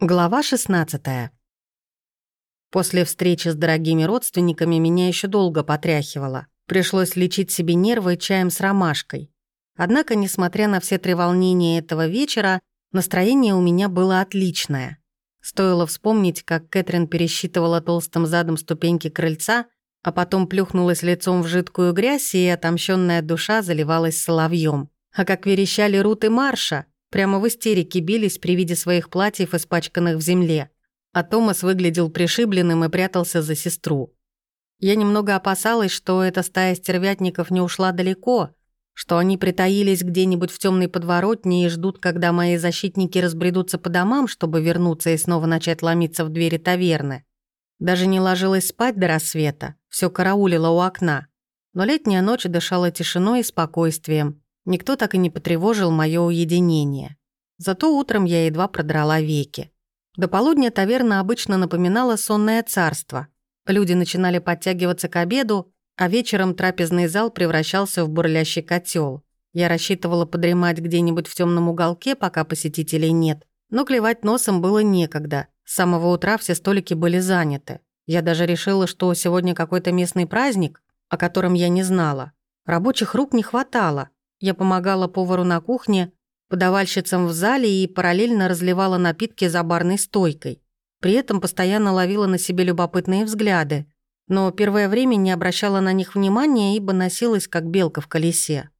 Глава 16. После встречи с дорогими родственниками меня еще долго потряхивало. Пришлось лечить себе нервы чаем с ромашкой. Однако, несмотря на все треволнения этого вечера, настроение у меня было отличное. Стоило вспомнить, как Кэтрин пересчитывала толстым задом ступеньки крыльца, а потом плюхнулась лицом в жидкую грязь, и отомщенная душа заливалась соловьем. А как верещали Рут и Марша — Прямо в истерике бились при виде своих платьев, испачканных в земле. А Томас выглядел пришибленным и прятался за сестру. Я немного опасалась, что эта стая стервятников не ушла далеко, что они притаились где-нибудь в темной подворотне и ждут, когда мои защитники разбредутся по домам, чтобы вернуться и снова начать ломиться в двери таверны. Даже не ложилась спать до рассвета, все караулила у окна. Но летняя ночь дышала тишиной и спокойствием, Никто так и не потревожил мое уединение. Зато утром я едва продрала веки. До полудня таверна обычно напоминала сонное царство. Люди начинали подтягиваться к обеду, а вечером трапезный зал превращался в бурлящий котел. Я рассчитывала подремать где-нибудь в темном уголке, пока посетителей нет. Но клевать носом было некогда. С самого утра все столики были заняты. Я даже решила, что сегодня какой-то местный праздник, о котором я не знала. Рабочих рук не хватало. Я помогала повару на кухне, подавальщицам в зале и параллельно разливала напитки за барной стойкой. При этом постоянно ловила на себе любопытные взгляды, но первое время не обращала на них внимания, ибо носилась как белка в колесе.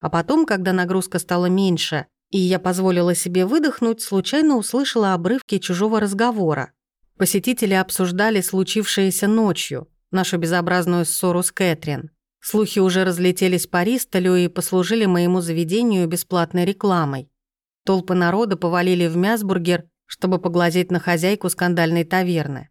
А потом, когда нагрузка стала меньше, и я позволила себе выдохнуть, случайно услышала обрывки чужого разговора. Посетители обсуждали случившееся ночью, нашу безобразную ссору с Кэтрин. Слухи уже разлетелись по Ристолю и послужили моему заведению бесплатной рекламой. Толпы народа повалили в Мясбургер, чтобы поглазеть на хозяйку скандальной таверны.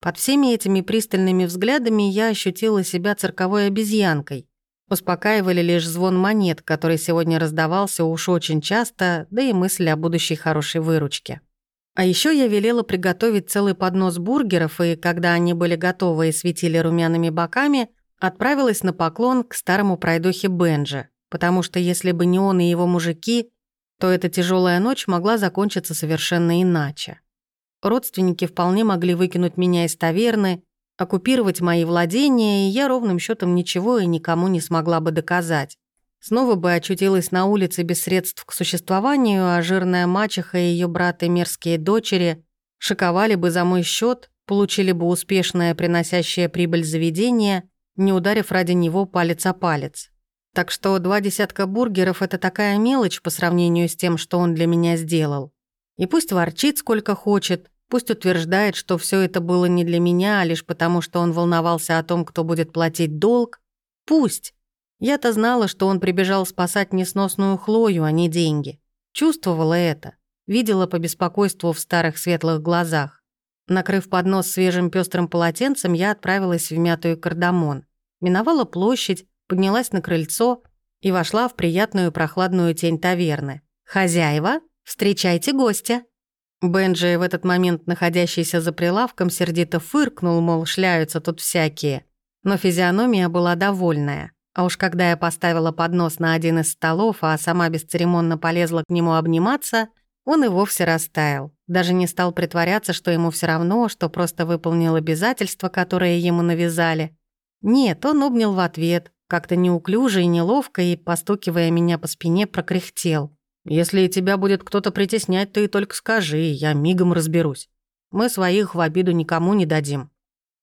Под всеми этими пристальными взглядами я ощутила себя цирковой обезьянкой. Успокаивали лишь звон монет, который сегодня раздавался уж очень часто, да и мысли о будущей хорошей выручке. А еще я велела приготовить целый поднос бургеров, и когда они были готовы и светили румяными боками, Отправилась на поклон к старому пройдохе Бенджи, потому что если бы не он и его мужики, то эта тяжелая ночь могла закончиться совершенно иначе. Родственники вполне могли выкинуть меня из таверны, оккупировать мои владения, и я ровным счетом ничего и никому не смогла бы доказать. Снова бы очутилась на улице без средств к существованию, а жирная мачеха и ее брат и мерзкие дочери шиковали бы за мой счет, получили бы успешное приносящее прибыль заведение не ударив ради него палец о палец. Так что два десятка бургеров — это такая мелочь по сравнению с тем, что он для меня сделал. И пусть ворчит сколько хочет, пусть утверждает, что все это было не для меня, а лишь потому, что он волновался о том, кто будет платить долг. Пусть. Я-то знала, что он прибежал спасать несносную Хлою, а не деньги. Чувствовала это. Видела по беспокойству в старых светлых глазах. Накрыв поднос свежим пестрым полотенцем, я отправилась в мятую кардамон миновала площадь, поднялась на крыльцо и вошла в приятную прохладную тень таверны. «Хозяева, встречайте гостя!» Бенджи, в этот момент находящийся за прилавком, сердито фыркнул, мол, шляются тут всякие. Но физиономия была довольная. А уж когда я поставила поднос на один из столов, а сама бесцеремонно полезла к нему обниматься, он и вовсе растаял. Даже не стал притворяться, что ему все равно, что просто выполнил обязательства, которые ему навязали. Нет, он обнял в ответ, как-то неуклюже и неловко, и, постукивая меня по спине, прокряхтел. «Если тебя будет кто-то притеснять, ты только скажи, я мигом разберусь. Мы своих в обиду никому не дадим».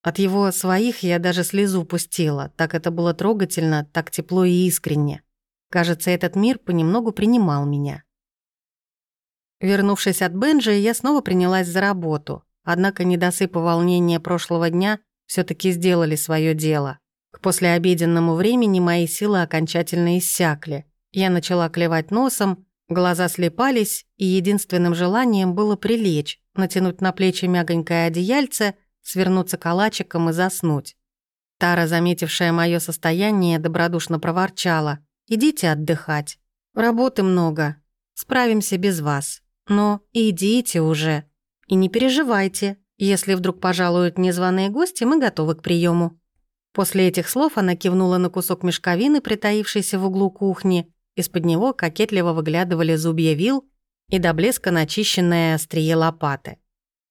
От его «своих» я даже слезу пустила, так это было трогательно, так тепло и искренне. Кажется, этот мир понемногу принимал меня. Вернувшись от Бенджи, я снова принялась за работу. Однако недосып и волнения прошлого дня все таки сделали свое дело. К послеобеденному времени мои силы окончательно иссякли. Я начала клевать носом, глаза слепались, и единственным желанием было прилечь, натянуть на плечи мягонькое одеяльце, свернуться калачиком и заснуть. Тара, заметившая мое состояние, добродушно проворчала. «Идите отдыхать. Работы много. Справимся без вас. Но идите уже. И не переживайте. Если вдруг пожалуют незваные гости, мы готовы к приему. После этих слов она кивнула на кусок мешковины, притаившийся в углу кухни. Из-под него кокетливо выглядывали зубья вил и до блеска начищенное острие лопаты.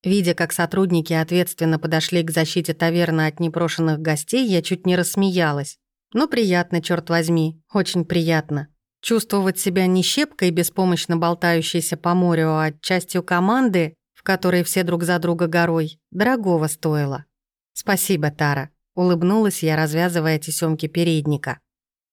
Видя, как сотрудники ответственно подошли к защите таверны от непрошенных гостей, я чуть не рассмеялась. Но приятно, черт возьми, очень приятно. Чувствовать себя не щепкой, беспомощно болтающейся по морю, а частью команды, которой все друг за друга горой, дорогого стоило. «Спасибо, Тара», — улыбнулась я, развязывая тесёмки передника.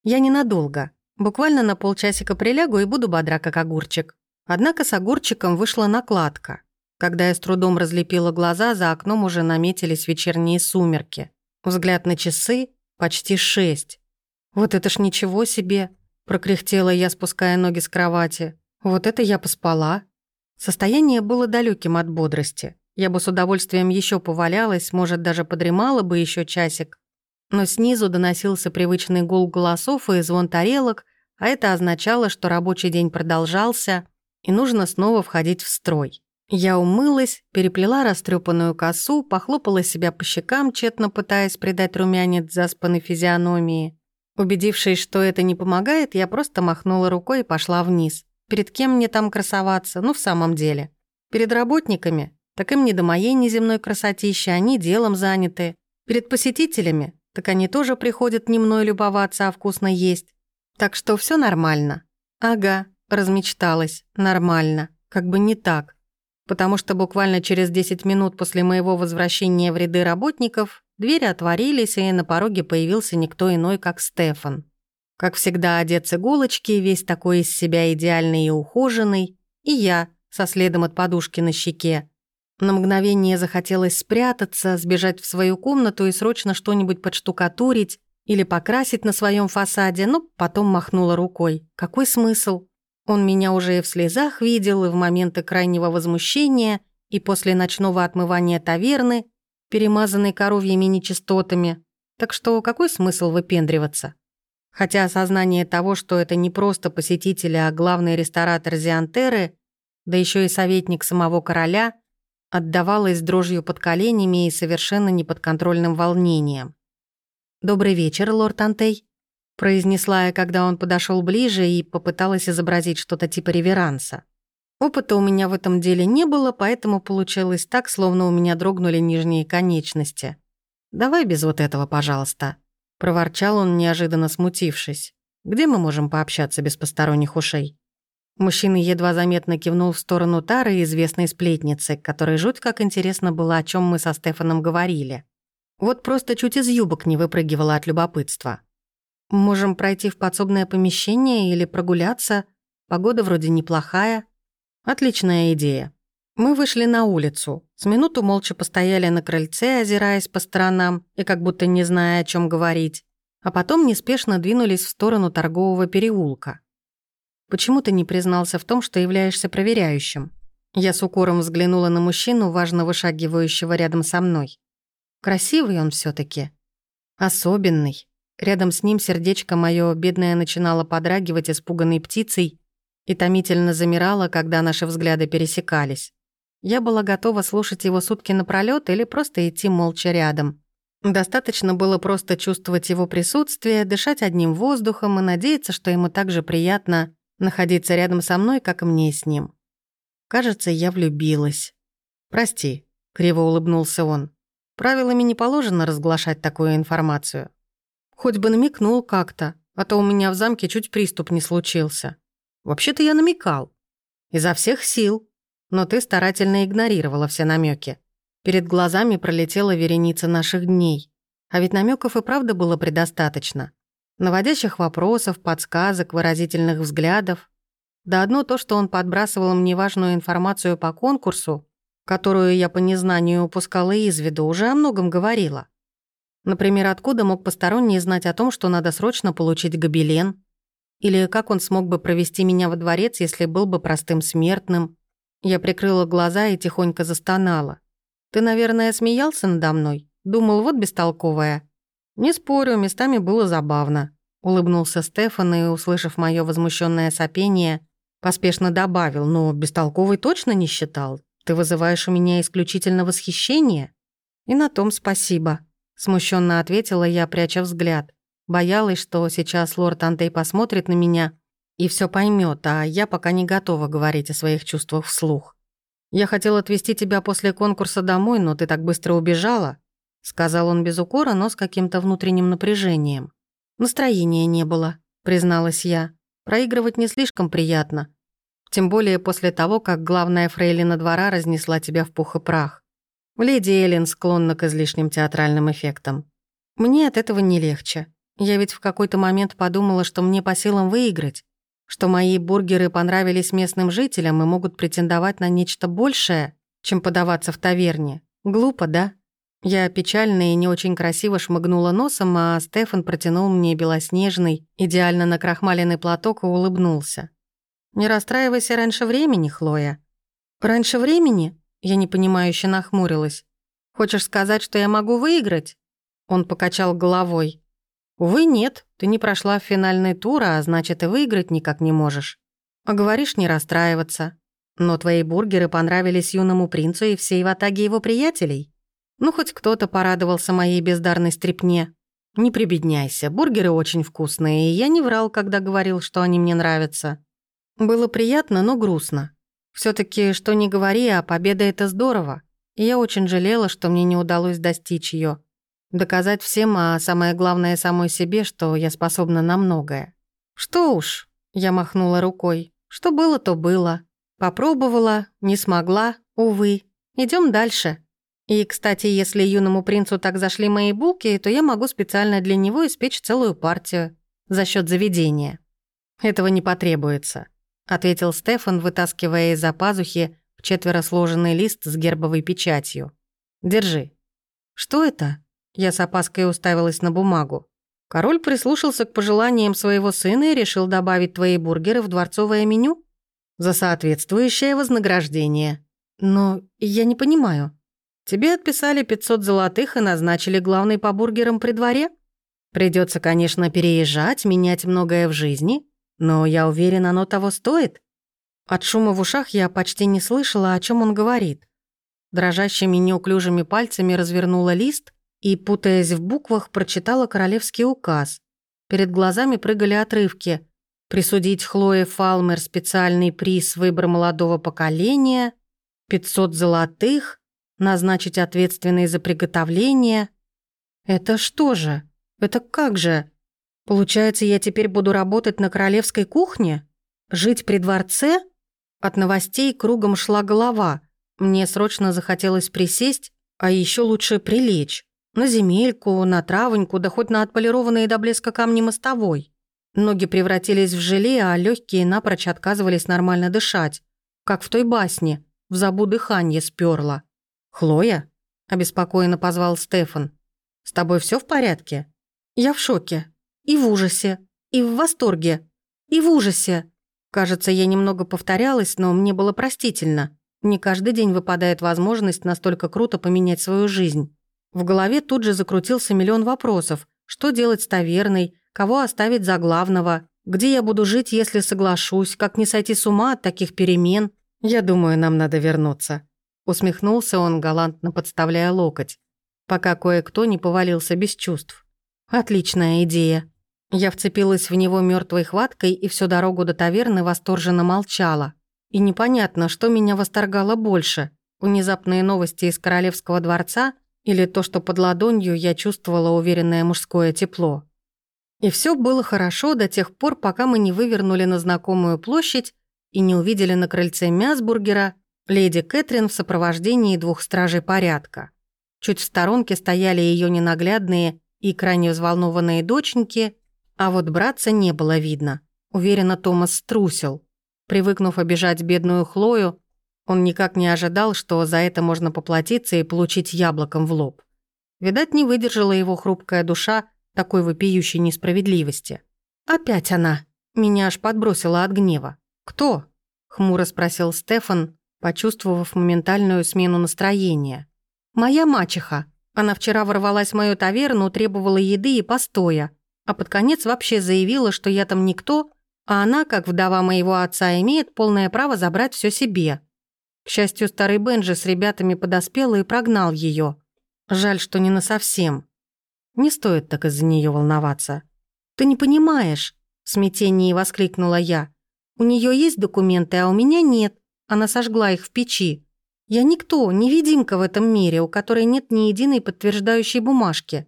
«Я ненадолго. Буквально на полчасика прилягу и буду бодра, как огурчик». Однако с огурчиком вышла накладка. Когда я с трудом разлепила глаза, за окном уже наметились вечерние сумерки. Взгляд на часы — почти шесть. «Вот это ж ничего себе!» прокряхтела я, спуская ноги с кровати. Вот это я поспала. Состояние было далеким от бодрости. Я бы с удовольствием еще повалялась, может, даже подремала бы еще часик. Но снизу доносился привычный гул голосов и звон тарелок, а это означало, что рабочий день продолжался, и нужно снова входить в строй. Я умылась, переплела растрепанную косу, похлопала себя по щекам, тщетно пытаясь придать румянец заспанной физиономии. Убедившись, что это не помогает, я просто махнула рукой и пошла вниз. Перед кем мне там красоваться? Ну, в самом деле. Перед работниками? Так им не до моей неземной красотищи, они делом заняты. Перед посетителями? Так они тоже приходят не мной любоваться, а вкусно есть. Так что все нормально. Ага, размечталась. Нормально. Как бы не так. Потому что буквально через 10 минут после моего возвращения в ряды работников Двери отворились, и на пороге появился никто иной, как Стефан. Как всегда, одет с иголочки, весь такой из себя идеальный и ухоженный, и я, со следом от подушки на щеке. На мгновение захотелось спрятаться, сбежать в свою комнату и срочно что-нибудь подштукатурить или покрасить на своем фасаде, но потом махнула рукой. Какой смысл? Он меня уже и в слезах видел, и в моменты крайнего возмущения, и после ночного отмывания таверны, перемазанный коровьими нечистотами. Так что какой смысл выпендриваться? Хотя осознание того, что это не просто посетители, а главный ресторатор Зиантеры, да еще и советник самого короля, отдавалось дрожью под коленями и совершенно неподконтрольным волнением. «Добрый вечер, лорд Антей», — произнесла я, когда он подошел ближе и попыталась изобразить что-то типа реверанса. Опыта у меня в этом деле не было, поэтому получилось так, словно у меня дрогнули нижние конечности. «Давай без вот этого, пожалуйста», — проворчал он, неожиданно смутившись. «Где мы можем пообщаться без посторонних ушей?» Мужчина едва заметно кивнул в сторону Тары, известной сплетницы, которой жуть как интересно было, о чем мы со Стефаном говорили. Вот просто чуть из юбок не выпрыгивала от любопытства. «Можем пройти в подсобное помещение или прогуляться. Погода вроде неплохая», Отличная идея. Мы вышли на улицу. С минуту молча постояли на крыльце, озираясь по сторонам и как будто не зная, о чем говорить. А потом неспешно двинулись в сторону торгового переулка. Почему ты не признался в том, что являешься проверяющим? Я с укором взглянула на мужчину, важно вышагивающего рядом со мной. Красивый он все таки Особенный. Рядом с ним сердечко мое бедное начинало подрагивать испуганной птицей, и томительно замирала, когда наши взгляды пересекались. Я была готова слушать его сутки напролёт или просто идти молча рядом. Достаточно было просто чувствовать его присутствие, дышать одним воздухом и надеяться, что ему так же приятно находиться рядом со мной, как и мне с ним. Кажется, я влюбилась. «Прости», — криво улыбнулся он. «Правилами не положено разглашать такую информацию. Хоть бы намекнул как-то, а то у меня в замке чуть приступ не случился». Вообще-то я намекал. Изо всех сил. Но ты старательно игнорировала все намеки. Перед глазами пролетела вереница наших дней. А ведь намеков и правда было предостаточно. Наводящих вопросов, подсказок, выразительных взглядов. Да одно то, что он подбрасывал мне важную информацию по конкурсу, которую я по незнанию упускала из виду, уже о многом говорила. Например, откуда мог посторонний знать о том, что надо срочно получить гобелен, или как он смог бы провести меня во дворец, если был бы простым смертным? Я прикрыла глаза и тихонько застонала. «Ты, наверное, смеялся надо мной? Думал, вот бестолковая». «Не спорю, местами было забавно», — улыбнулся Стефан и, услышав мое возмущенное сопение, поспешно добавил, «но бестолковый точно не считал. Ты вызываешь у меня исключительно восхищение?» «И на том спасибо», — смущенно ответила я, пряча взгляд. Боялась, что сейчас лорд Антей посмотрит на меня и все поймет, а я пока не готова говорить о своих чувствах вслух. «Я хотел отвезти тебя после конкурса домой, но ты так быстро убежала», сказал он без укора, но с каким-то внутренним напряжением. «Настроения не было», призналась я. «Проигрывать не слишком приятно. Тем более после того, как главная фрейлина двора разнесла тебя в пух и прах. Леди Эллен склонна к излишним театральным эффектам. Мне от этого не легче. Я ведь в какой-то момент подумала, что мне по силам выиграть, что мои бургеры понравились местным жителям и могут претендовать на нечто большее, чем подаваться в таверне. Глупо, да? Я печально и не очень красиво шмыгнула носом, а Стефан протянул мне белоснежный, идеально накрахмаленный платок и улыбнулся. «Не расстраивайся раньше времени, Хлоя». «Раньше времени?» Я непонимающе нахмурилась. «Хочешь сказать, что я могу выиграть?» Он покачал головой. «Увы, нет, ты не прошла в финальный тур, а значит, и выиграть никак не можешь. А говоришь не расстраиваться. Но твои бургеры понравились юному принцу и всей ватаге его приятелей. Ну, хоть кто-то порадовался моей бездарной стрепне. Не прибедняйся, бургеры очень вкусные, и я не врал, когда говорил, что они мне нравятся. Было приятно, но грустно. все таки что не говори, а победа — это здорово. И я очень жалела, что мне не удалось достичь ее. Доказать всем, а самое главное самой себе, что я способна на многое. Что уж, я махнула рукой. Что было, то было. Попробовала, не смогла, увы. Идем дальше. И, кстати, если юному принцу так зашли мои булки, то я могу специально для него испечь целую партию за счет заведения. Этого не потребуется, ответил Стефан, вытаскивая из-за пазухи четверо сложенный лист с гербовой печатью. Держи. Что это? Я с опаской уставилась на бумагу. Король прислушался к пожеланиям своего сына и решил добавить твои бургеры в дворцовое меню? За соответствующее вознаграждение. Но я не понимаю. Тебе отписали 500 золотых и назначили главной по бургерам при дворе? Придется, конечно, переезжать, менять многое в жизни, но я уверен, оно того стоит. От шума в ушах я почти не слышала, о чем он говорит. Дрожащими неуклюжими пальцами развернула лист и, путаясь в буквах, прочитала королевский указ. Перед глазами прыгали отрывки. Присудить Хлое Фалмер специальный приз «Выбор молодого поколения», 500 золотых, назначить ответственный за приготовление. Это что же? Это как же? Получается, я теперь буду работать на королевской кухне? Жить при дворце? От новостей кругом шла голова. Мне срочно захотелось присесть, а еще лучше прилечь. На земельку, на травоньку, да хоть на отполированные до блеска камни мостовой. Ноги превратились в желе, а легкие напрочь отказывались нормально дышать. Как в той басне, в забу дыхание сперло. «Хлоя?» – обеспокоенно позвал Стефан. «С тобой все в порядке?» «Я в шоке. И в ужасе. И в восторге. И в ужасе. Кажется, я немного повторялась, но мне было простительно. Не каждый день выпадает возможность настолько круто поменять свою жизнь. В голове тут же закрутился миллион вопросов. Что делать с таверной? Кого оставить за главного? Где я буду жить, если соглашусь? Как не сойти с ума от таких перемен? Я думаю, нам надо вернуться. Усмехнулся он, галантно подставляя локоть, пока кое-кто не повалился без чувств. Отличная идея. Я вцепилась в него мертвой хваткой и всю дорогу до таверны восторженно молчала. И непонятно, что меня восторгало больше. Внезапные новости из королевского дворца или то, что под ладонью я чувствовала уверенное мужское тепло. И все было хорошо до тех пор, пока мы не вывернули на знакомую площадь и не увидели на крыльце Мясбургера леди Кэтрин в сопровождении двух стражей порядка. Чуть в сторонке стояли ее ненаглядные и крайне взволнованные доченьки, а вот братца не было видно. Уверенно Томас струсил. Привыкнув обижать бедную Хлою, он никак не ожидал, что за это можно поплатиться и получить яблоком в лоб. Видать, не выдержала его хрупкая душа такой вопиющей несправедливости. «Опять она!» Меня аж подбросила от гнева. «Кто?» — хмуро спросил Стефан, почувствовав моментальную смену настроения. «Моя мачеха. Она вчера ворвалась в мою таверну, требовала еды и постоя, а под конец вообще заявила, что я там никто, а она, как вдова моего отца, имеет полное право забрать все себе. К счастью, старый Бенджи с ребятами подоспел и прогнал ее. Жаль, что не насовсем. Не стоит так из-за нее волноваться. «Ты не понимаешь», — в смятении воскликнула я. «У нее есть документы, а у меня нет. Она сожгла их в печи. Я никто, невидимка в этом мире, у которой нет ни единой подтверждающей бумажки.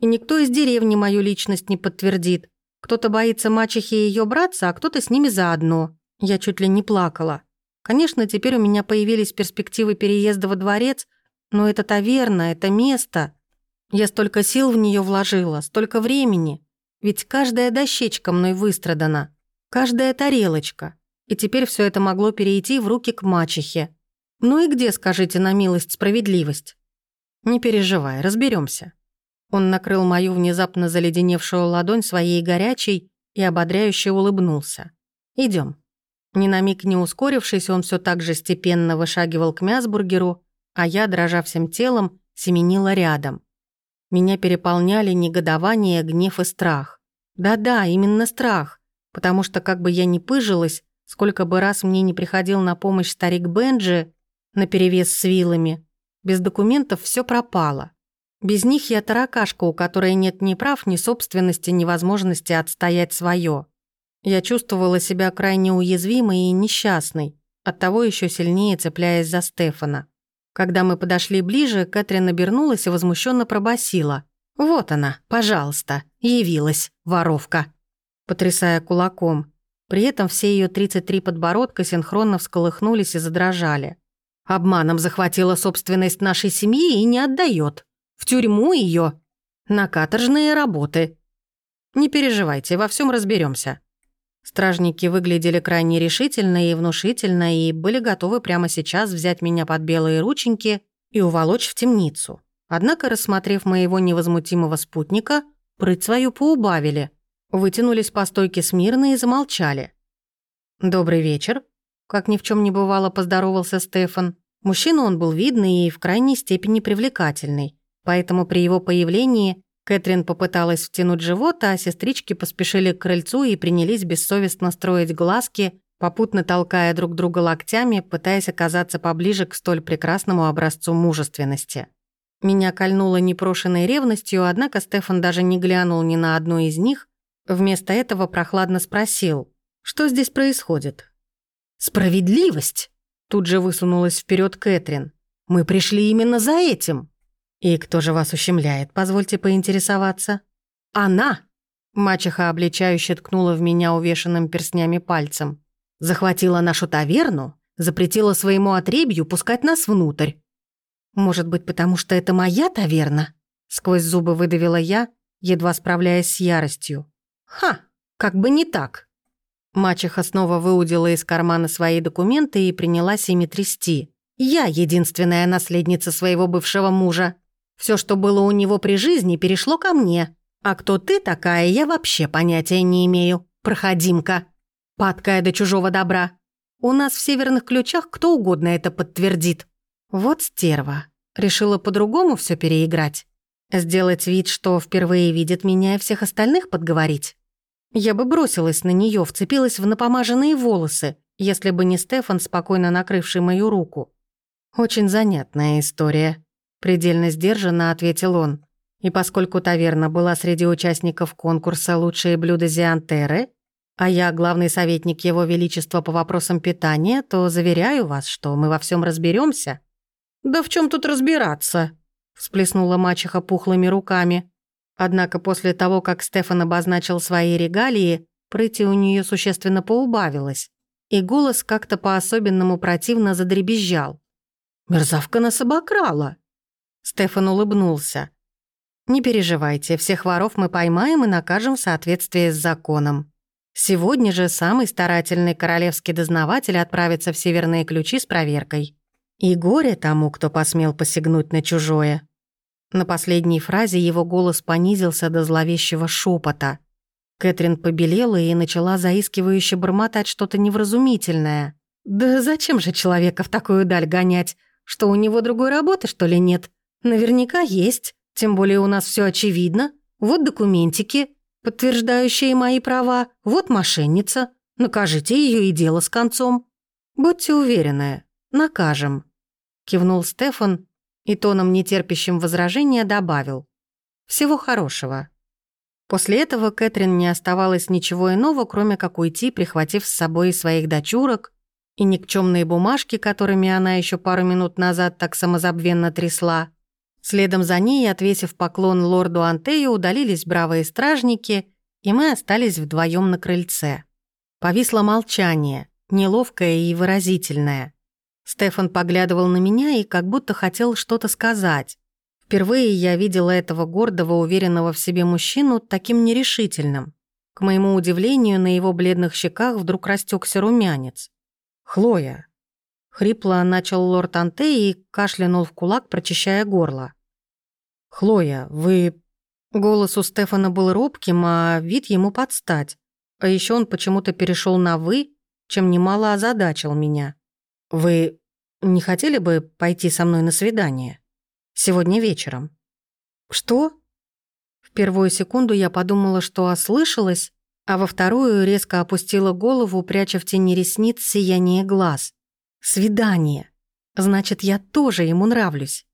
И никто из деревни мою личность не подтвердит. Кто-то боится мачехи и ее братца, а кто-то с ними заодно. Я чуть ли не плакала. Конечно, теперь у меня появились перспективы переезда во дворец, но это таверна, это место. Я столько сил в нее вложила, столько времени. Ведь каждая дощечка мной выстрадана, каждая тарелочка. И теперь все это могло перейти в руки к мачехе. Ну и где, скажите на милость, справедливость? Не переживай, разберемся. Он накрыл мою внезапно заледеневшую ладонь своей горячей и ободряюще улыбнулся. Идем. Ни на миг не ускорившись, он все так же степенно вышагивал к Мясбургеру, а я, дрожа всем телом, семенила рядом. Меня переполняли негодование, гнев и страх. Да-да, именно страх, потому что как бы я ни пыжилась, сколько бы раз мне не приходил на помощь старик Бенджи наперевес с вилами, без документов все пропало. Без них я таракашка, у которой нет ни прав, ни собственности, ни возможности отстоять свое. Я чувствовала себя крайне уязвимой и несчастной, оттого еще сильнее цепляясь за Стефана. Когда мы подошли ближе, Кэтрин обернулась и возмущенно пробасила. «Вот она, пожалуйста, явилась, воровка!» Потрясая кулаком. При этом все ее 33 подбородка синхронно всколыхнулись и задрожали. Обманом захватила собственность нашей семьи и не отдает. В тюрьму ее. На каторжные работы. Не переживайте, во всем разберемся. Стражники выглядели крайне решительно и внушительно и были готовы прямо сейчас взять меня под белые рученьки и уволочь в темницу. Однако, рассмотрев моего невозмутимого спутника, прыть свою поубавили, вытянулись по стойке смирно и замолчали. «Добрый вечер», — как ни в чем не бывало, поздоровался Стефан. Мужчина он был видный и в крайней степени привлекательный, поэтому при его появлении Кэтрин попыталась втянуть живот, а сестрички поспешили к крыльцу и принялись бессовестно строить глазки, попутно толкая друг друга локтями, пытаясь оказаться поближе к столь прекрасному образцу мужественности. Меня кольнуло непрошенной ревностью, однако Стефан даже не глянул ни на одну из них, вместо этого прохладно спросил, что здесь происходит. «Справедливость!» Тут же высунулась вперед Кэтрин. «Мы пришли именно за этим!» «И кто же вас ущемляет, позвольте поинтересоваться?» «Она!» Мачеха обличающе ткнула в меня увешанным перстнями пальцем. «Захватила нашу таверну, запретила своему отребью пускать нас внутрь». «Может быть, потому что это моя таверна?» Сквозь зубы выдавила я, едва справляясь с яростью. «Ха, как бы не так!» Мачеха снова выудила из кармана свои документы и принялась ими трясти. «Я единственная наследница своего бывшего мужа. Все, что было у него при жизни, перешло ко мне. А кто ты такая, я вообще понятия не имею. Проходимка. Падкая до чужого добра. У нас в северных ключах кто угодно это подтвердит. Вот стерва. Решила по-другому все переиграть. Сделать вид, что впервые видит меня и всех остальных подговорить. Я бы бросилась на нее, вцепилась в напомаженные волосы, если бы не Стефан, спокойно накрывший мою руку. Очень занятная история. Предельно сдержанно ответил он. И поскольку таверна была среди участников конкурса «Лучшие блюда Зиантеры», а я главный советник Его Величества по вопросам питания, то заверяю вас, что мы во всем разберемся. «Да в чем тут разбираться?» – всплеснула мачеха пухлыми руками. Однако после того, как Стефан обозначил свои регалии, прыти у нее существенно поубавилось, и голос как-то по-особенному противно задребезжал. «Мерзавка нас обокрала!» Стефан улыбнулся. «Не переживайте, всех воров мы поймаем и накажем в соответствии с законом. Сегодня же самый старательный королевский дознаватель отправится в Северные ключи с проверкой. И горе тому, кто посмел посягнуть на чужое». На последней фразе его голос понизился до зловещего шепота. Кэтрин побелела и начала заискивающе бормотать что-то невразумительное. «Да зачем же человека в такую даль гонять? Что, у него другой работы, что ли, нет? Наверняка есть, тем более у нас все очевидно. Вот документики, подтверждающие мои права, вот мошенница. Накажите ее и дело с концом. Будьте уверены, накажем. Кивнул Стефан и тоном нетерпящим возражения добавил. Всего хорошего. После этого Кэтрин не оставалось ничего иного, кроме как уйти, прихватив с собой своих дочурок, и никчемные бумажки, которыми она еще пару минут назад так самозабвенно трясла. Следом за ней, отвесив поклон лорду Антею, удалились бравые стражники, и мы остались вдвоем на крыльце. Повисло молчание, неловкое и выразительное. Стефан поглядывал на меня и как будто хотел что-то сказать. Впервые я видела этого гордого, уверенного в себе мужчину таким нерешительным. К моему удивлению, на его бледных щеках вдруг растекся румянец. «Хлоя!» Хрипло начал лорд Анте и кашлянул в кулак, прочищая горло. «Хлоя, вы...» Голос у Стефана был робким, а вид ему подстать. А еще он почему-то перешел на «вы», чем немало озадачил меня. «Вы не хотели бы пойти со мной на свидание? Сегодня вечером?» «Что?» В первую секунду я подумала, что ослышалась, а во вторую резко опустила голову, пряча в тени ресниц сияние глаз. «Свидание! Значит, я тоже ему нравлюсь!»